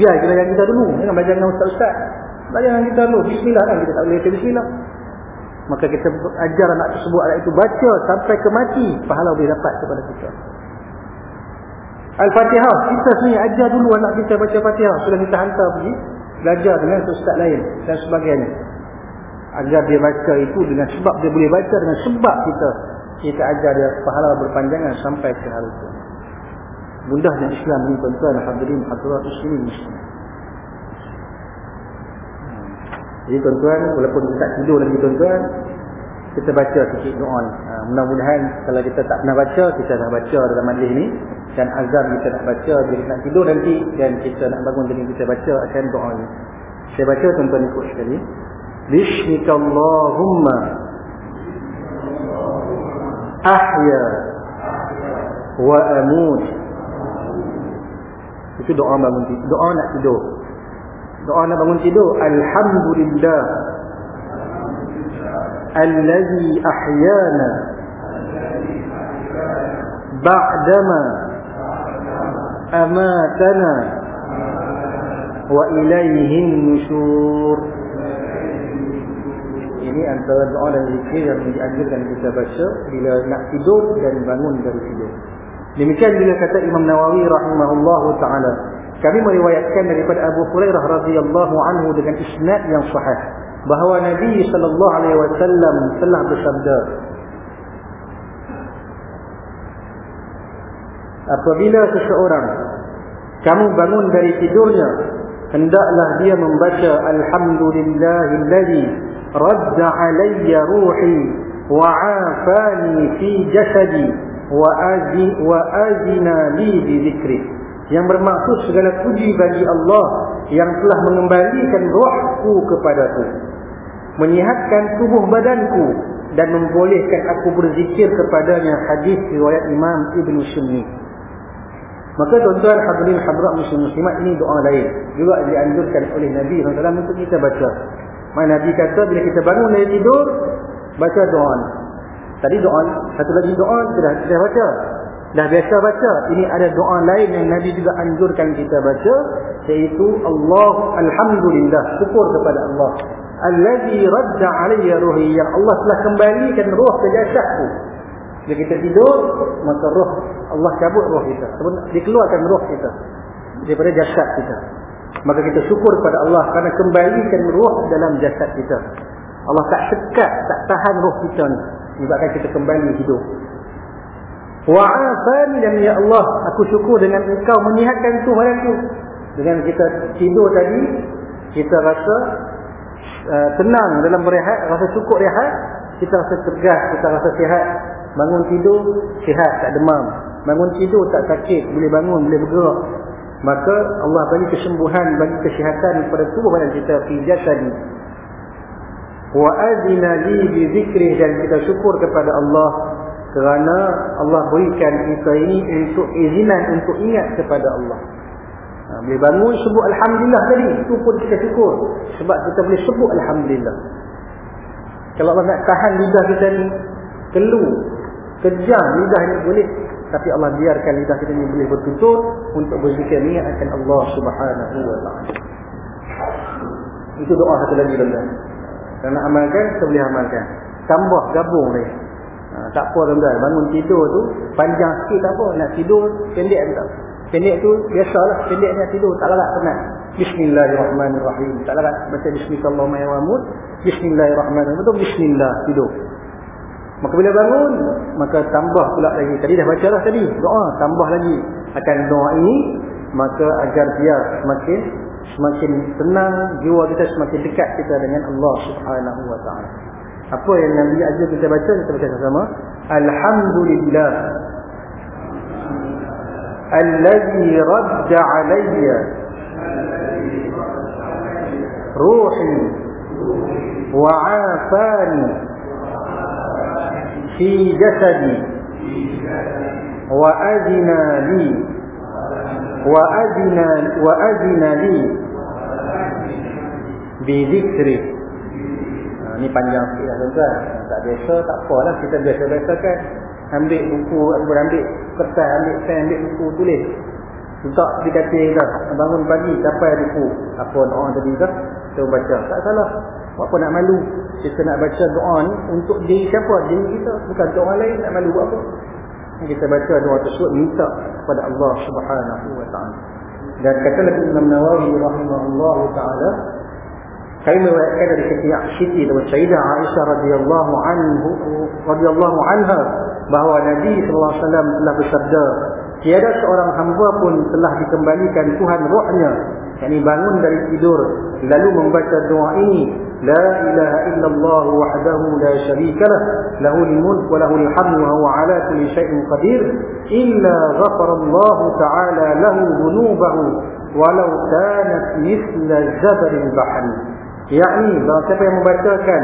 Speaker 1: Biar kita belajar kita dulu, jangan belajar dengan ustaz-ustaz. Belajar dengan kita dulu, bismillah kan kita tak boleh kata bismillah. Maka kita ajar anak tersebut ayat itu baca sampai ke mati, pahala boleh dapat kepada kita. Al-Fatihah, kita sini ajar dulu anak kita baca Fatihah, sudah kita hantar pergi belajar dengan ustaz lain dan sebagainya. Ajar dia baca itu dengan sebab dia boleh baca dengan sebab kita kita ajar dia pahala berpanjangan sampai ke hari itu. Mudahnya Islam ini tuan-tuan hadirat muslimin muslim. Jadi tuan-tuan walaupun kita tak tidur lagi tuan-tuan kita baca sikit doa ni. Ha, mudah-mudahan kalau kita tak pernah baca kita dah baca dalam majlis ni. Dan azam kita nak baca bila nak tidur nanti dan kita nak bangun dengan kita baca akan doa ni. Saya baca tuan-tuan ikut sekali. Bismillahumma. Ahya. Wa amut. Itu doa bangun tidur doa nak tidur. Doa nak bangun tidur. Alhamdulillah ahyana ba'dama amatana wa ilayhi nusyur ini antara doa dan zikir yang dianjurkan kita baca bila nak tidur dan bangun dari tidur. Demikian juga kata Imam Nawawi rahimahullah taala. Kami meriwayatkan daripada Abu Hurairah radhiyallahu anhu dengan isnad yang sahih bahawa Nabi sallallahu alaihi wasallam telah bersabda Apabila seseorang kamu bangun dari tidurnya hendaklah dia membaca alhamdulillahillazi radda alayya ruhi wa 'afani fi jasadi wa azina li bi dhikrihi yang bermaksud segala puji bagi Allah yang telah mengembalikan rohku kepadaku menyihatkan tubuh badanku dan membolehkan aku berzikir kepadanya hadis riwayat Imam Ibn Sunni maka tuan-tuan hadirin hadirat muslim muslimat ini doa lain juga dianjurkan oleh Nabi SAW untuk kita baca Mana Nabi kata bila kita bangun dari tidur baca doa. Tadi doa, satu lagi doa kita dah, kita baca. Dah biasa baca. Ini ada doa lain yang Nabi juga anjurkan kita baca iaitu Allah alhamdulillah syukur kepada Allah. Allazi radda alayya ruhi yang Allah telah kembalikan roh ke jasadku. Bila kita tidur maka roh Allah cabut roh kita. Dikeluarkan roh kita daripada jasad kita maka kita syukur kepada Allah kerana kembalikan roh dalam jasad kita Allah tak sekat tak tahan roh kita ni sebabkan kita kembali hidup wa'afani dan ya Allah aku syukur dengan engkau menyihatkan tuhanku dengan kita tidur tadi kita rasa uh, tenang dalam berehat rasa cukup rehat kita rasa tegas kita rasa sihat. Bangun tidur sihat tak demam. Bangun tidur tak sakit boleh bangun boleh bergerak. Maka Allah bagi kesembuhan bagi kesihatan kepada tubuh badan kita fi jasadi wa azina li bi zikri dan kita syukur kepada Allah kerana Allah berikan kita ini untuk izinan untuk ingat kepada Allah. Ha, boleh bangun sebut Alhamdulillah tadi itu pun kita syukur. Sebab kita boleh sebut Alhamdulillah. Kalau Allah nak tahan lidah kita ni kelu kejam lidah ni boleh. Tapi Allah biarkan lidah kita ni boleh bertutur untuk berzikir niat akan Allah Subhanahu wa taala. Itu doa satu lagi tuan-tuan kalau nak amalkan kita boleh amalkan. Tambah gabung ni ha, tak apa tuan-tuan. Bangun tidur tu panjang sikit tak apa. Nak tidur pendek tak. Pendek tu biasalah. Pendek nak tidur tak larat penat Bismillahirrahmanirrahim. Tak larat. Baca Bismillahirrahmanirrahim Bismillahirrahmanirrahim. Betul Bismillah tidur. Maka bila bangun, maka tambah pula lagi. Tadi dah baca lah tadi. Doa, tambah lagi. Akan doa ini, maka agar dia semakin semakin tenang, jiwa kita semakin dekat kita dengan Allah subhanahu wa ta'ala. Apa yang Nabi ajar kita baca, kita baca sama-sama. Alhamdulillah. Alladhi radda alayya ruhi wa'afani في جسدي وأذن لي وأذن, وأذن لي بذكري ini panjang sikit lah tuan-tuan. Tak biasa tak apalah. Kita biasa-biasa kan. Ambil buku ambil kertas ambil pen ambil buku tulis. Letak di katil kita bangun pagi sampai buku. Apa orang tadi kita kita baca. Tak salah. Apa nak malu? Kita nak baca doa ni untuk diri siapa? Diri kita. Bukan untuk orang lain nak malu buat apa. Kita baca doa tersebut minta kepada Allah subhanahu wa ta'ala. Dan kata Nabi Imam Nawawi rahimahullah ta'ala kami meriwayatkan dari setiap Siti dan Sayyidah Aisyah radhiyallahu anhu radhiyallahu anha bahawa Nabi sallallahu alaihi wasallam telah bersabda tiada seorang hamba pun telah dikembalikan Tuhan rohnya yakni bangun dari tidur lalu membaca doa ini la ilaha illallah wahdahu la syarika lah lahu al-mulk wa lahu al-hamd wa huwa ala kulli shay'in qadir illa ghafara Allah ta'ala lahu dhunubahu walau kanat mithla zabr al-bahr yakni bahawa siapa yang membacakan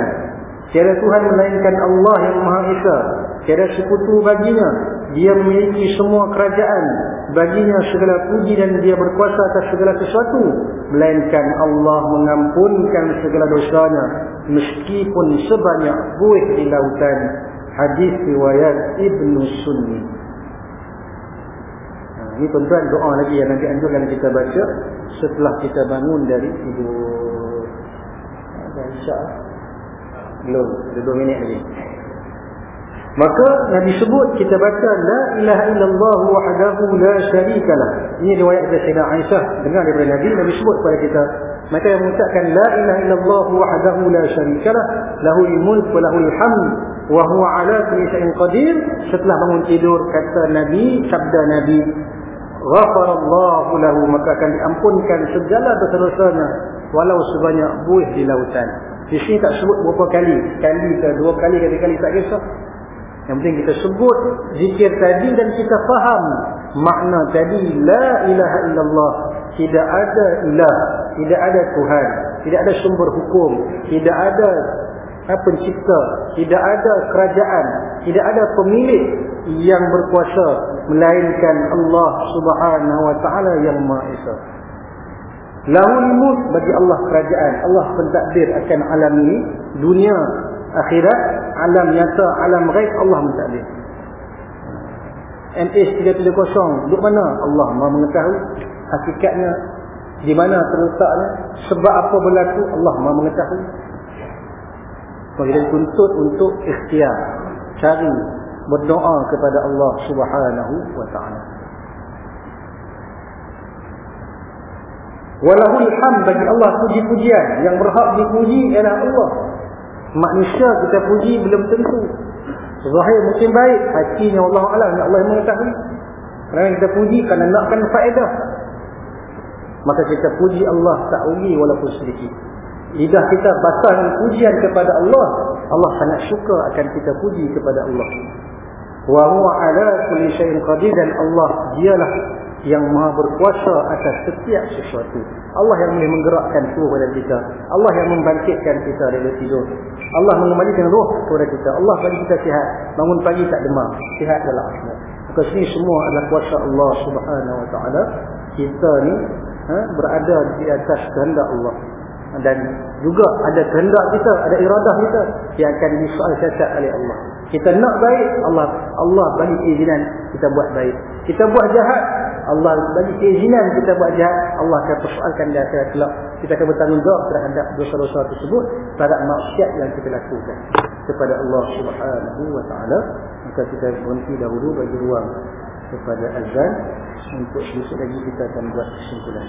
Speaker 1: tiada Tuhan melainkan Allah yang Maha Esa tiada sekutu baginya dia memiliki semua kerajaan baginya segala puji dan dia berkuasa atas segala sesuatu melainkan Allah mengampunkan segala dosanya meskipun sebanyak buih di lautan. Hadis riwayat Ibn Sunni. Nah, ini tuan-tuan doa lagi yang nanti anjurkan kita baca setelah kita bangun dari tidur insyaAllah belum, ada dua minit lagi. Maka Nabi sebut kita baca la ilaha illallah wahdahu la syarikalah. Ini riwayat dari Sayyidah Aisyah. Dengar daripada Nabi Nabi sebut kepada kita. Maka yang mengucapkan la ilaha illallah wahdahu la syarikalah lahul mulk wa lahul hamd wa huwa ala kulli shay'in qadir. Setelah bangun tidur kata Nabi sabda Nabi ghafarallahu lahu maka akan diampunkan segala dosa-dosanya walau sebanyak buih di lautan. Di sini tak sebut berapa kali, kali ke dua kali ke kali tak kisah. Yang penting kita sebut zikir tadi dan kita faham makna tadi la ilaha illallah. Tidak ada ilah, tidak ada Tuhan, tidak ada sumber hukum, tidak ada pencipta, tidak ada kerajaan, tidak ada pemilik yang berkuasa melainkan Allah Subhanahu wa taala yang Maha Esa. Lahul mulk bagi Allah kerajaan, Allah pentadbir akan alam ini, dunia akhirat, alam nyata, alam ghaib Allah mentadbir. MH330 duduk mana? Allah Maha mengetahui hakikatnya di mana terletaknya, sebab apa berlaku Allah Maha mengetahui. Bagi dia tuntut untuk ikhtiar, cari berdoa kepada Allah Subhanahu wa taala. Walahul hamd bagi Allah puji-pujian. Yang berhak dipuji ialah Allah. Manusia kita puji belum tentu. Zahir mungkin baik hatinya Allah Alam. Yang Allah mengetahui. Kerana kita puji kerana nakkan faedah. Maka kita puji Allah tak walaupun sedikit. Lidah kita basah dengan pujian kepada Allah Allah sangat suka akan kita puji kepada Allah wa huwa ala kulli syai'in qadir dan Allah dialah yang maha berkuasa atas setiap sesuatu. Allah yang boleh menggerakkan tubuh badan kita. Allah yang membangkitkan kita dari tidur. Allah mengembalikan roh kepada kita. Allah bagi kita sihat. Bangun pagi tak demam. Sihat dalam akhirat. Maka ini semua adalah kuasa Allah subhanahu wa ta'ala. Kita ni ha, berada di atas kehendak Allah. Dan juga ada kehendak kita ada iradah kita yang akan disoal cacat oleh Allah. Kita nak baik Allah Allah bagi keizinan kita buat baik. Kita buat jahat Allah bagi keizinan kita buat jahat Allah akan persoalkan di akhirat kelak. Kita akan bertanggungjawab terhadap dosa-dosa tersebut terhadap maksiat yang kita lakukan. Kepada Allah Subhanahu wa taala maka kita berhenti dahulu bagi ruang kepada azan. Untuk besok lagi kita akan buat kesimpulan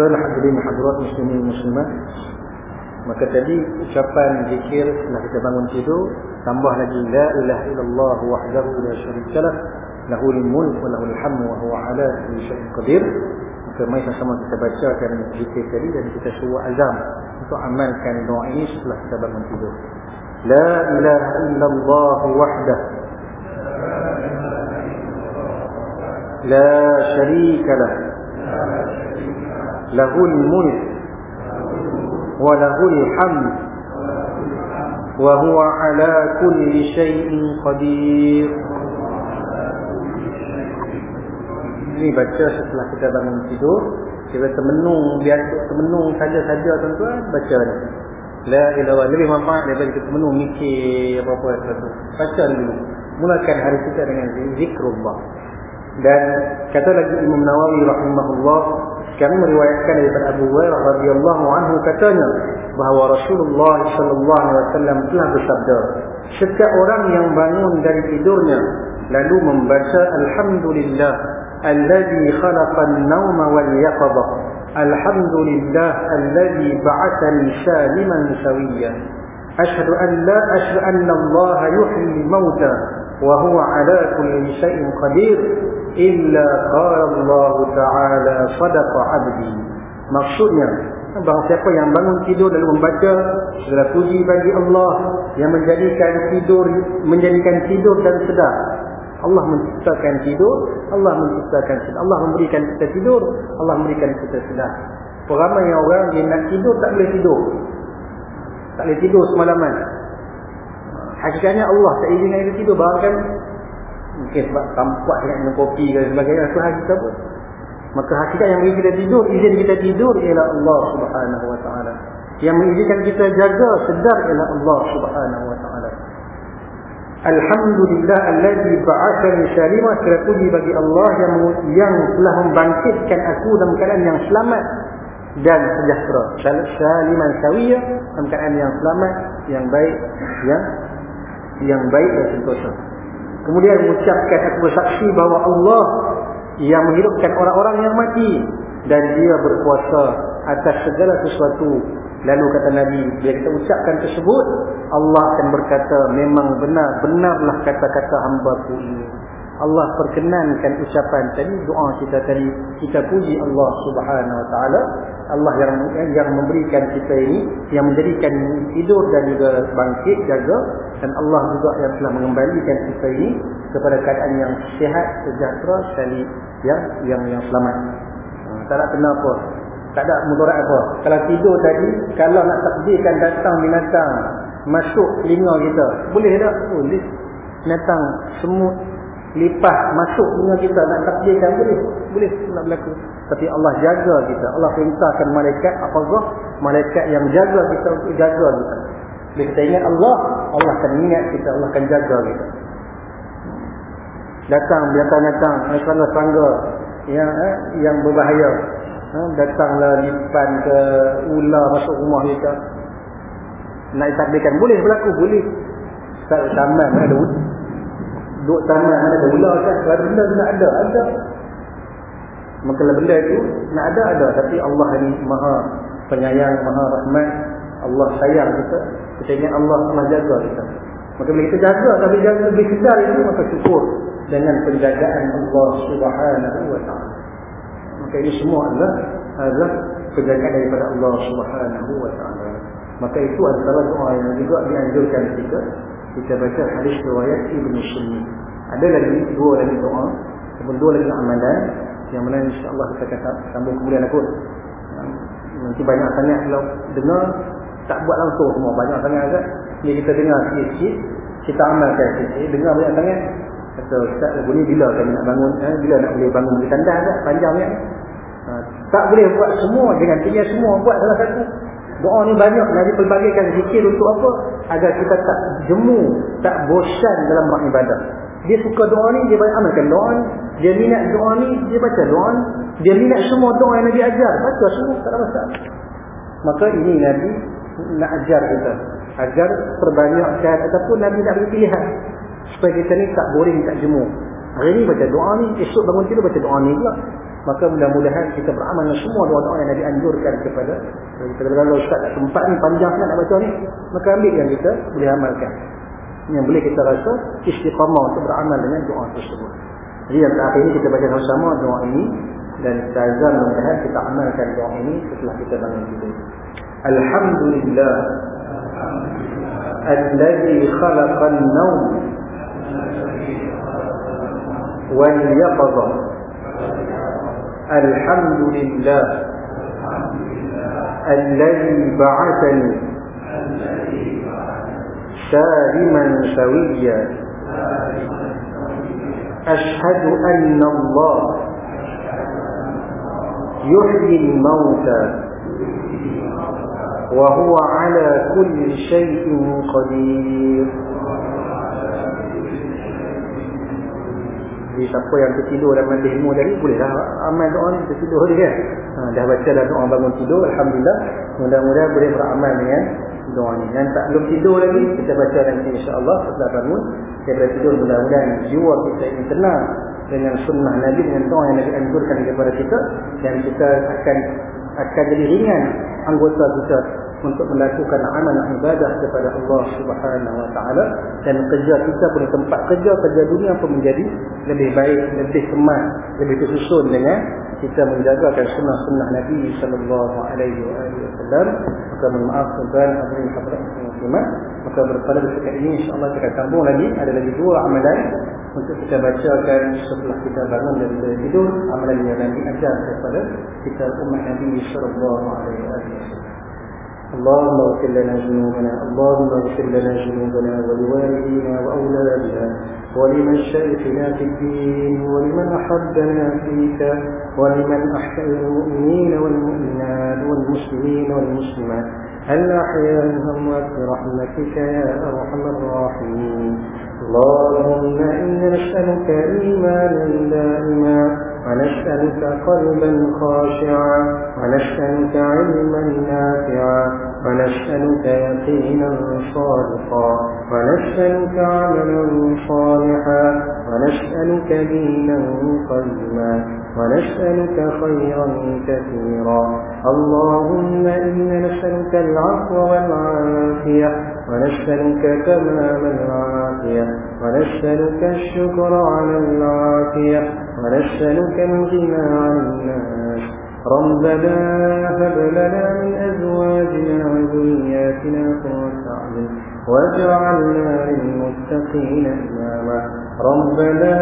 Speaker 1: Tuan hadirin hadirat muslimin muslimat. Maka tadi ucapan zikir setelah kita bangun tidur Tambah lagi La ilaha illallah wahdahu la syarikalah Lahul mulk wa lahul hamdu wa huwa ala syai'in qadir. Maka mari sama kita bacakan zikir tadi dan kita suruh azam Untuk amalkan doa ini setelah kita bangun tidur La ilaha illallah wahdah La syarika lah له الملك وله الحمد وهو على كل شيء قدير ini baca setelah kita bangun tidur kita termenung biar termenung saja-saja tuan-tuan baca ni la ilaha lebih manfaat daripada kita termenung mikir apa-apa sesuatu baca dulu mulakan hari kita dengan zikrullah dan kata lagi Imam Nawawi rahimahullah kami meriwayatkan daripada Abu Hurairah radhiyallahu anhu katanya bahawa Rasulullah sallallahu alaihi wasallam telah bersabda setiap orang yang bangun dari tidurnya lalu membaca alhamdulillah alladhi khalaqa an-nawma wal yaqadha alhamdulillah alladhi ba'athani saliman sawiyya ashhadu an la ashhadu anna Allah yuhyi al-mauta huwa ala kulli shay'in qadir illa qala Allah taala sadaqa abdi maksudnya Bahawa siapa yang bangun tidur lalu membaca segala puji bagi Allah yang menjadikan tidur menjadikan tidur dan sedar. Allah menciptakan tidur, Allah menciptakan sedar. Allah memberikan kita tidur, Allah memberikan kita sedar. Ramai orang yang nak tidur tak boleh tidur. Tak boleh tidur semalaman. Hakikatnya Allah tak izinkan kita tidur. Bahkan mungkin sebab tampak dengan minum kopi dan sebagainya. Itu hal kita pun. Maka hakikat yang beri kita tidur, izin kita tidur ialah Allah subhanahu wa ta'ala. Yang mengizinkan kita jaga sedar ialah Allah subhanahu wa ta'ala. Alhamdulillah alladhi ba'athani salimah kira puji bagi Allah yang yang telah membangkitkan aku dalam keadaan yang selamat dan sejahtera. Saliman sawiyah dalam keadaan yang selamat, yang baik, yang yang baik dan sentosa. Kemudian mengucapkan aku bersaksi bahawa Allah yang menghidupkan orang-orang yang mati dan dia berkuasa atas segala sesuatu lalu kata Nabi bila kita ucapkan tersebut Allah akan berkata memang benar benarlah kata-kata hamba-Ku ini Allah perkenankan ucapan tadi doa kita tadi kita puji Allah Subhanahu wa taala Allah yang yang memberikan kita ini yang menjadikan tidur dan juga bangkit jaga dan Allah juga yang telah mengembalikan kita ini kepada keadaan yang sihat sejahtera sekali yang yang yang selamat. Ha, tak ada kenapa. Tak ada mudarat apa. Kalau tidur tadi, kalau nak takdirkan datang binatang masuk telinga kita, boleh tak? Boleh. Binatang semut lipas masuk telinga kita nak takdirkan boleh. Boleh nak berlaku. Tapi Allah jaga kita. Allah perintahkan malaikat apa Malaikat yang jaga kita untuk jaga kita. Bila kita ingat Allah, Allah akan ingat kita, Allah akan jaga kita datang binatang-binatang serangga-serangga yang eh, yang berbahaya ha, datanglah lipan ke ular masuk rumah kita nak ditakdirkan boleh berlaku boleh taman mana ada duduk taman mana ada ular kan kalau benda nak ada ada. Maka benda itu nak ada ada. Tapi Allah ini maha penyayang maha rahmat. Allah sayang kita. Ingat Allah telah jaga kita. Maka bila kita jaga tapi jaga lebih sedar itu maka syukur dengan penjagaan Allah Subhanahu wa taala. Maka ini semua adalah adalah penjagaan daripada Allah Subhanahu wa taala. Maka itu adalah doa yang juga dianjurkan kita kita baca hadis riwayat Ibnu Sunni. Ada lagi dua lagi doa, ataupun dua lagi amalan yang mana insya-Allah kita akan sambung kemudian aku. Nanti banyak sangat kalau dengar tak buat langsung semua banyak sangat agak. Jadi kita dengar sikit-sikit, kita amalkan sikit, dengar banyak sangat Kata Ustaz lagu ni bila kami nak bangun eh? Bila nak boleh bangun di tandas tak? Panjang ni ha, Tak boleh buat semua Dengan tinggal semua Buat salah satu Doa ni banyak. Nabi pelbagikan zikir untuk apa? Agar kita tak jemu Tak bosan dalam buat ibadah. Dia suka doa ni Dia banyak amalkan doa ni. Dia minat doa ni Dia baca doa ni. Dia minat semua doa yang Nabi ajar. Baca semua Tak ada masalah. Maka ini Nabi Nak ajar kita. Agar perbanyakkan Ataupun Nabi nak beri pilihan. Supaya kita ni tak boring tak jemu hari ni baca doa ni esok bangun tidur baca doa ni pula. Maka mudah-mudahan kita beramal dengan semua doa-doa yang Nabi anjurkan kepada kita kalau Ustaz. Tak sempat ni panjang sangat nak baca ni. Maka ambil yang kita boleh amalkan. Yang boleh kita rasa istiqamah untuk beramal dengan doa tersebut. Jadi yang terakhir ini kita baca sama-sama doa ini. Dan kita azam mudah-mudahan kita amalkan doa ini setelah kita bangun tidur. Alhamdulillah. Alladhi khalaqan nawm واليقظة الحمد لله الذي بعثني سالما سويا. أشهد أن الله يحيي الموتى وهو على كل شيء قدير. Jadi siapa yang tertidur dan mandi ilmu tadi bolehlah amal doa ni tertidur dia kan. Ha, dah baca dah doa bangun tidur alhamdulillah. Mudah-mudahan boleh beramal dengan doa ni. Yang tak belum tidur lagi kita baca nanti insya-Allah setelah bangun kita tidur mudah-mudahan jiwa kita ini tenang dengan sunnah Nabi dengan doa yang Nabi anjurkan kepada kita dan kita akan akan jadi ringan anggota kita untuk melakukan amal ibadah kepada Allah Subhanahu wa taala. Dan kerja kita pun tempat kerja kerja dunia pun menjadi lebih baik lebih kemas lebih tersusun dengan kita menjagakan sunnah-sunnah Nabi sallallahu alaihi wasallam. Maka maaf tuan hadirin hadirat muslimat maka berpada dekat ini insyaallah kita sambung lagi. Ada lagi dua amalan untuk kita bacakan setelah kita bangun dari tidur. Amalan yang Nabi ajar kepada kita umat Nabi sallallahu alaihi wasallam اللهم اغفر لنا ذنوبنا اللهم اغفر لنا ذنوبنا ولوالدينا وأولادنا. ولمن شرفنا في الدين ولمن أحبنا فيك ولمن أحب المؤمنين والمؤمنات والمسلمين والمسلمات. الأحياء الأموات برحمتك يا أرحم الراحمين. اللهم إنا نسألك إيمانا دائما ونسألك قلبا خاشعا ونسألك علما نافعا ونسألك يقينا صادقا. ونسألك عملا صالحا ونسألك دينا قيما ونسألك خيرا كثيرا. اللهم إنا نسألك العفو والعافية ونسألك تمام العافية ونسألك الشكر على العافية ونسألك الغنى عن الناس ربنا هب لنا من أزواجنا وذرياتنا قرة أعين واجعلنا للمتقين إماما ربنا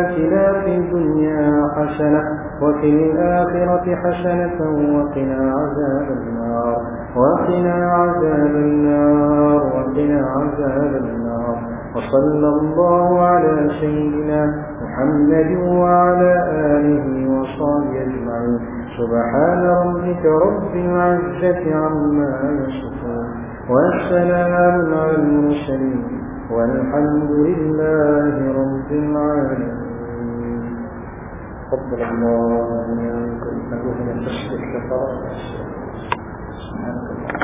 Speaker 1: آتنا في الدنيا حسنة وفي الآخرة حسنة وقنا عذاب النار وقنا عذاب النار وقنا عذاب النار وصلى الله على سيدنا محمد وعلى آله وصحبه أجمعين. سبحان ربك رب العزة عما يصفون. والسلام على المرسلين. والحمد لله رب العالمين. قبل الله منكم نبوه من تشرك فرق سبحانك الله